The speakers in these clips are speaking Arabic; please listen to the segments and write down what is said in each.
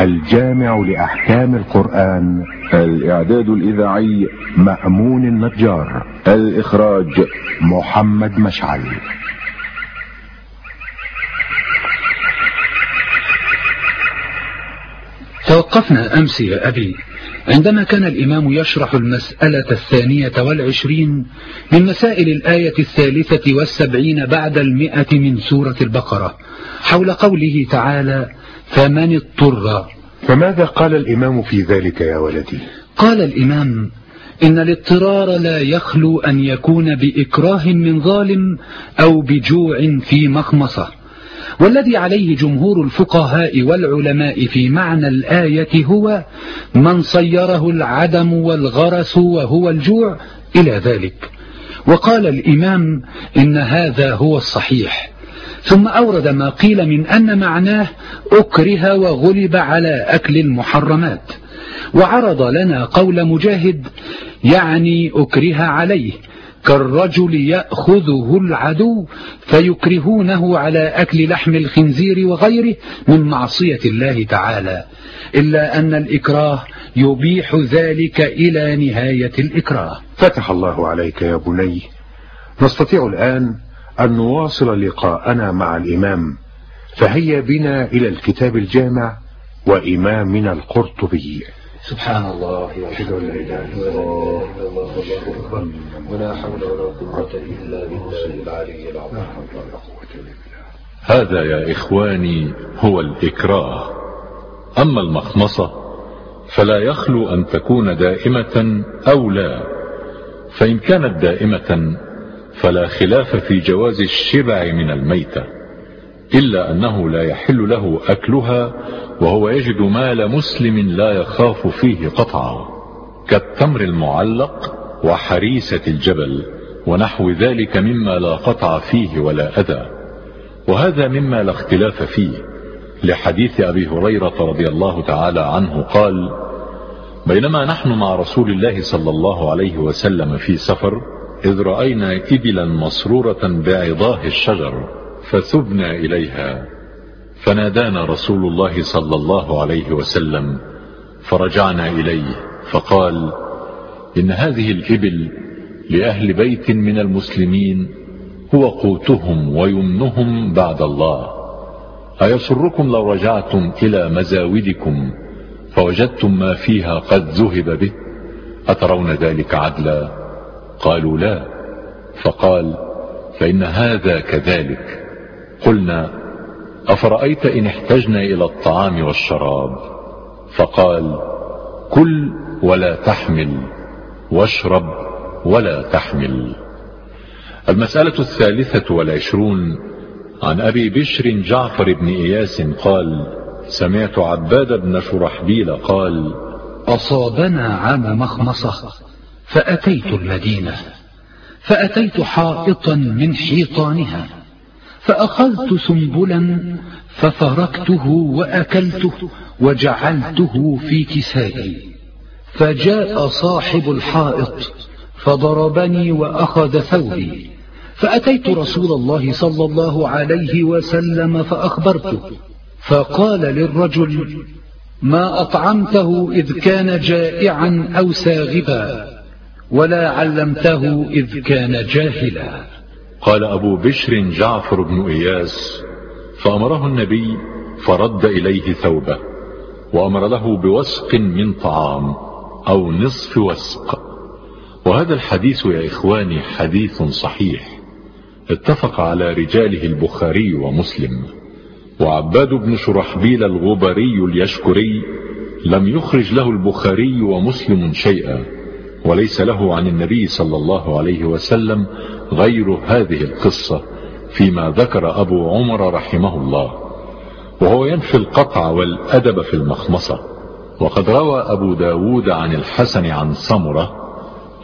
الجامع لأحكام القرآن. الإعداد الإذاعي مأمون النجار. الإخراج محمد مشعل. توقفنا أمس يا أبي. عندما كان الإمام يشرح المسألة الثانية والعشرين من مسائل الآية الثالثة والسبعين بعد المئة من سورة البقرة حول قوله تعالى فمن اضطر. فماذا قال الإمام في ذلك يا ولدي؟ قال الإمام إن الاضطرار لا يخلو أن يكون بإكراه من ظالم أو بجوع في مخمصة. والذي عليه جمهور الفقهاء والعلماء في معنى الآية هو من صيره العدم والغرس وهو الجوع إلى ذلك. وقال الإمام إن هذا هو الصحيح. ثم أورد ما قيل من أن معناه أكره وغلب على أكل المحرمات. وعرض لنا قول مجاهد يعني أكره عليه. كالرجل يأخذه العدو فيكرهونه على أكل لحم الخنزير وغيره من معصية الله تعالى. إلا أن الإكراه يبيح ذلك إلى نهاية الإكراه. فتح الله عليك يا بني. نستطيع الآن أن نواصل لقاءنا مع الإمام. فهيا بنا إلى الكتاب الجامع وإمامنا القرطبي. سبحان الله وحده لا الله ولا حول ولا قوة إلا بالله العلي العظيم. هذا يا إخواني هو الإكراه. أما المخمصة فلا يخلو أن تكون دائمة أو لا. فإن كانت دائمة فلا خلاف في جواز الشبع من الميتة إلا أنه لا يحل له أكلها وهو يجد مال مسلم لا يخاف فيه قطعا. كالتمر المعلق وحريسة الجبل ونحو ذلك مما لا قطع فيه ولا أذى. وهذا مما لا اختلاف فيه. لحديث أبي هريرة رضي الله تعالى عنه قال بينما نحن مع رسول الله صلى الله عليه وسلم في سفر إذ رأينا إبلا مسرورة بعضاه الشجر فثبنا إليها. فنادانا رسول الله صلى الله عليه وسلم فرجعنا إليه فقال إن هذه الإبل لأهل بيت من المسلمين هو قوتهم ويمنهم بعد الله. أيسركم لو رجعتم إلى مزاودكم فوجدتم ما فيها قد ذهب به؟ أترون ذلك عدلا؟ قالوا لا. فقال فإن هذا كذلك. قلنا أفرأيت إن احتجنا إلى الطعام والشراب؟ فقال كل ولا تحمل. واشرب ولا تحمل. المسألة الثالثة والعشرون عن أبي بشر جعفر بن إياس قال سمعت عباد بن شرحبيل قال أصابنا عام مخمصة فأتيت المدينة فأتيت حائطا من حيطانها فأخذت سنبلا ففركته وأكلته وجعلته في كسائي. فجاء صاحب الحائط فضربني وأخذ ثوبي. فأتيت رسول الله صلى الله عليه وسلم فأخبرته. فقال للرجل ما أطعمته إذ كان جائعا أو ساغبا ولا علمته إذ كان جاهلا. قال أبو بشر جعفر بن إياس فأمره النبي فرد إليه ثوبه وأمر له بوسق من طعام. أو نصف وسق. وهذا الحديث يا إخواني حديث صحيح. اتفق على رجاله البخاري ومسلم. وعباد بن شرحبيل الغبري اليشكري لم يخرج له البخاري ومسلم شيئا وليس له عن النبي صلى الله عليه وسلم غير هذه القصة فيما ذكر أبو عمر رحمه الله. وهو ينفي القطع والأدب في المخمصة. وقد روى أبو داود عن الحسن عن سمرة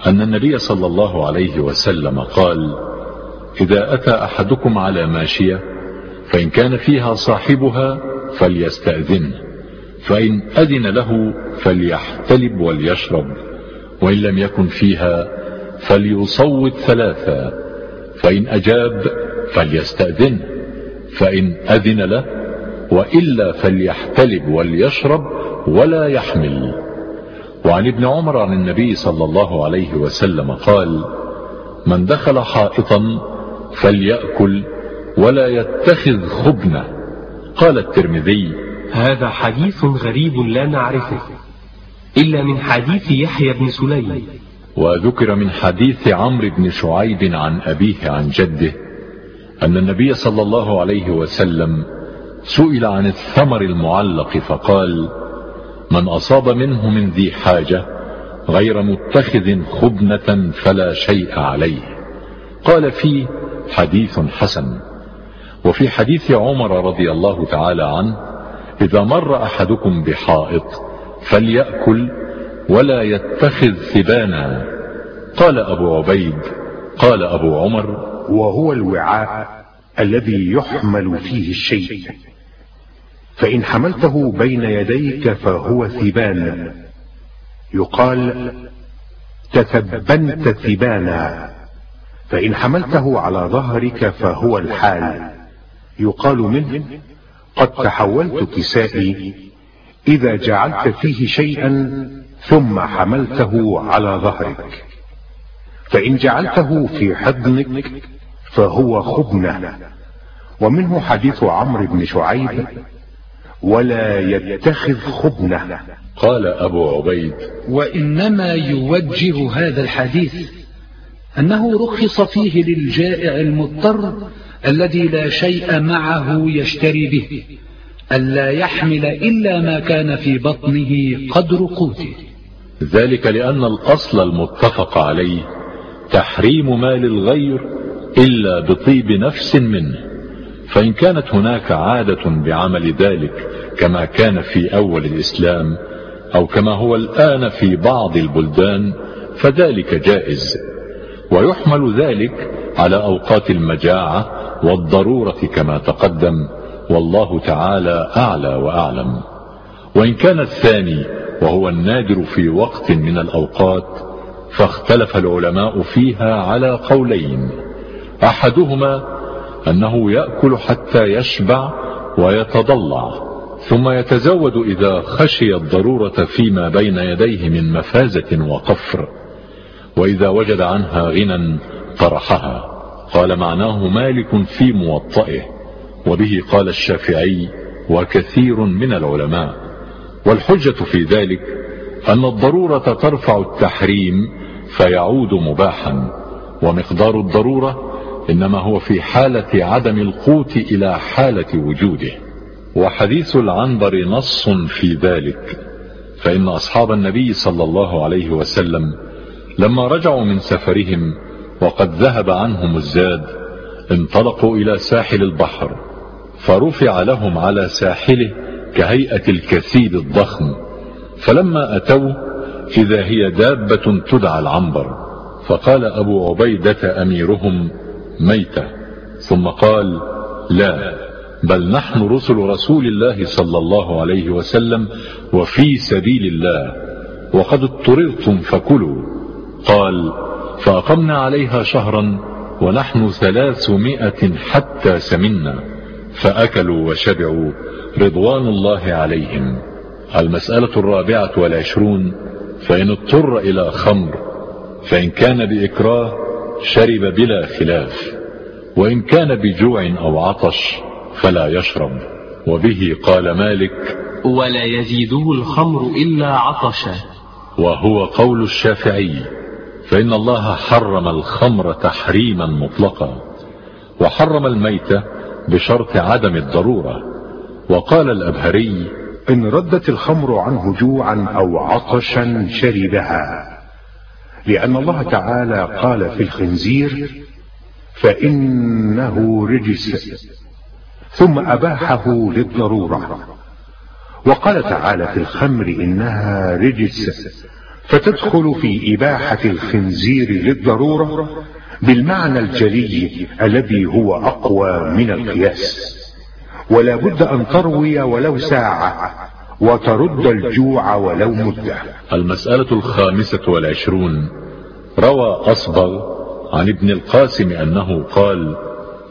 أن النبي صلى الله عليه وسلم قال إذا أتى أحدكم على ماشية فإن كان فيها صاحبها فليستأذنه فإن أذن له فليحتلب وليشرب وإن لم يكن فيها فليصوت ثلاثا فإن أجاب فليستأذنه فإن أذن له وإلا فليحتلب وليشرب ولا يحمل. وعن ابن عمر عن النبي صلى الله عليه وسلم قال من دخل حائطا فليأكل ولا يتخذ خبنة. قال الترمذي هذا حديث غريب لا نعرفه إلا من حديث يحيى بن سليم. وذكر من حديث عمرو بن شعيب عن أبيه عن جده أن النبي صلى الله عليه وسلم سئل عن الثمر المعلق فقال من أصاب منه من ذي حاجة غير متخذ خبنة فلا شيء عليه. قال فيه حديث حسن. وفي حديث عمر رضي الله تعالى عنه إذا مر أحدكم بحائط فليأكل ولا يتخذ ثبانا. قال أبو عبيد قال أبو عمر وهو الوعاء الذي يحمل فيه الشيء. فإن حملته بين يديك فهو ثبان يقال تثبنت ثبانا فإن حملته على ظهرك فهو الحال. يقال منه قد تحولت كسائي. إذا جعلت فيه شيئا ثم حملته على ظهرك. فإن جعلته في حضنك فهو خبنة. ومنه حديث عمرو بن شعيب ولا يتخذ خبنة. قال أبو عبيد وإنما يوجه هذا الحديث أنه رخص فيه للجائع المضطر الذي لا شيء معه يشتري به ألا يحمل إلا ما كان في بطنه قدر قوته. ذلك لأن الأصل المتفق عليه تحريم مال الغير إلا بطيب نفس منه. فإن كانت هناك عادة بعمل ذلك كما كان في أول الإسلام أو كما هو الآن في بعض البلدان فذلك جائز. ويحمل ذلك على أوقات المجاعة والضرورة كما تقدم. والله تعالى أعلى وأعلم. وإن كان الثاني وهو النادر في وقت من الأوقات فاختلف العلماء فيها على قولين. أحدهما أنه يأكل حتى يشبع ويتضلع ثم يتزود إذا خشي الضرورة فيما بين يديه من مفازة وقفر وإذا وجد عنها غنى طرحها. قال معناه مالك في موطئه وبه قال الشافعي وكثير من العلماء والحجة في ذلك أن الضرورة ترفع التحريم فيعود مباحا ومقدار الضرورة إنما هو في حالة عدم القوت إلى حالة وجوده. وحديث العنبر نص في ذلك. فإن أصحاب النبي صلى الله عليه وسلم لما رجعوا من سفرهم وقد ذهب عنهم الزاد انطلقوا إلى ساحل البحر فرفع لهم على ساحله كهيئة الكثيب الضخم. فلما أتوا إذا هي دابة تدعى العنبر فقال أبو عبيدة أميرهم ميتة. ثم قال لا بل نحن رسل رسول الله صلى الله عليه وسلم وفي سبيل الله وقد اضطررتم فكلوا. قال فأقمنا عليها شهرا ونحن ثلاثمائة حتى سمنا فأكلوا وشبعوا رضوان الله عليهم. المسألة الرابعة والعشرون فإن اضطر إلى خمر فإن كان بإكراه شرب بلا خلاف وإن كان بجوع أو عطش فلا يشرب. وبه قال مالك ولا يزيده الخمر إلا عطشا. وهو قول الشافعي فإن الله حرم الخمر تحريما مطلقا وحرم الميتة بشرط عدم الضرورة. وقال الأبهري إن ردت الخمر عنه جوعا أو عطشا شربها. لأن الله تعالى قال في الخنزير فإنه رجس. ثم أباحه للضرورة. وقال تعالى في الخمر إنها رجس. فتدخل في إباحة الخنزير للضرورة بالمعنى الجلي الذي هو أقوى من القياس. ولا بد أن تروي ولو ساعة. وترد الجوع ولو مدة. المسألة الخامسة والعشرون. روى أصبغ عن ابن القاسم أنه قال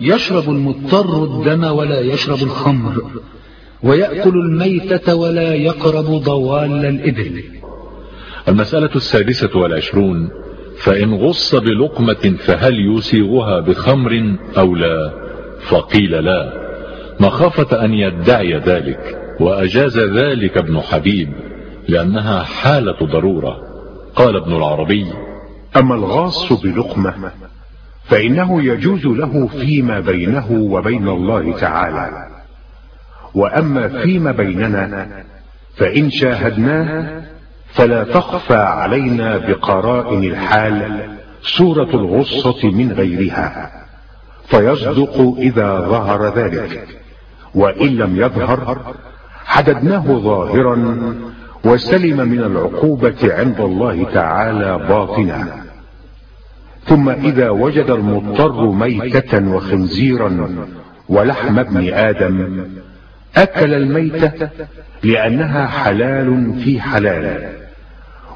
يشرب المضطر الدم ولا يشرب الخمر ويأكل الميتة ولا يقرب ضوال الإبل. المسألة السادسة والعشرون. فإن غص بلقمة فهل يسيغها بخمر أو لا؟ فقيل لا. مخافة أن يدعي ذلك. وأجاز ذلك ابن حبيب لأنها حالة ضرورة. قال ابن العربي أما الغاص بلقمة فإنه يجوز له فيما بينه وبين الله تعالى. وأما فيما بيننا فإن شاهدناه فلا تخفى علينا بقرائن الحال صورة الغصة من غيرها فيصدق إذا ظهر ذلك وإن لم يظهر حددناه ظاهرا وسلم من العقوبة عند الله تعالى باطنا. ثم إذا وجد المضطر ميتة وخنزيرا ولحم ابن آدم أكل الميتة لأنها حلال في حلال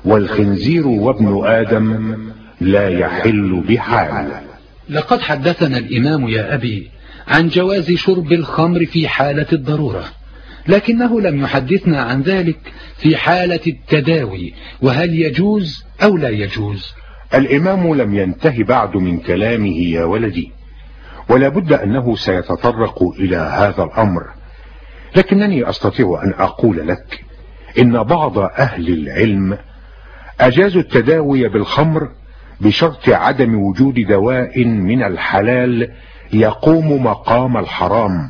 والخنزير وابن آدم لا يحل بحال. لقد حدثنا الإمام يا أبي عن جواز شرب الخمر في حالة الضرورة. لكنه لم يحدثنا عن ذلك في حالة التداوي وهل يجوز أو لا يجوز؟ الإمام لم ينته بعد من كلامه يا ولدي ولا بد أنه سيتطرق إلى هذا الأمر. لكنني أستطيع أن أقول لك إن بعض أهل العلم أجازوا التداوي بالخمر بشرط عدم وجود دواء من الحلال يقوم مقام الحرام.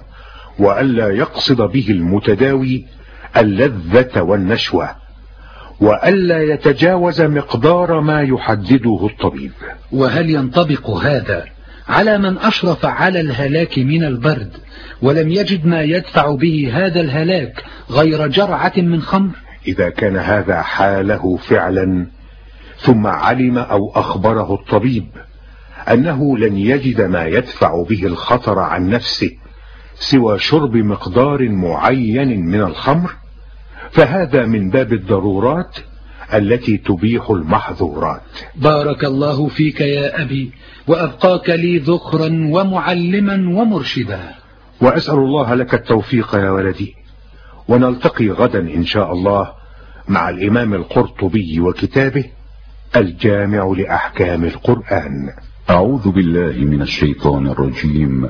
وألا يقصد به المتداوي اللذة والنشوة وألا يتجاوز مقدار ما يحدده الطبيب. وهل ينطبق هذا على من أشرف على الهلاك من البرد ولم يجد ما يدفع به هذا الهلاك غير جرعة من خمر؟ إذا كان هذا حاله فعلا ثم علم أو أخبره الطبيب أنه لن يجد ما يدفع به الخطر عن نفسه. سوى شرب مقدار معين من الخمر فهذا من باب الضرورات التي تبيح المحظورات. بارك الله فيك يا أبي وأبقاك لي ذخرا ومعلما ومرشدا. وأسأل الله لك التوفيق يا ولدي. ونلتقي غدا إن شاء الله مع الإمام القرطبي وكتابه الجامع لأحكام القرآن. أعوذ بالله من الشيطان الرجيم.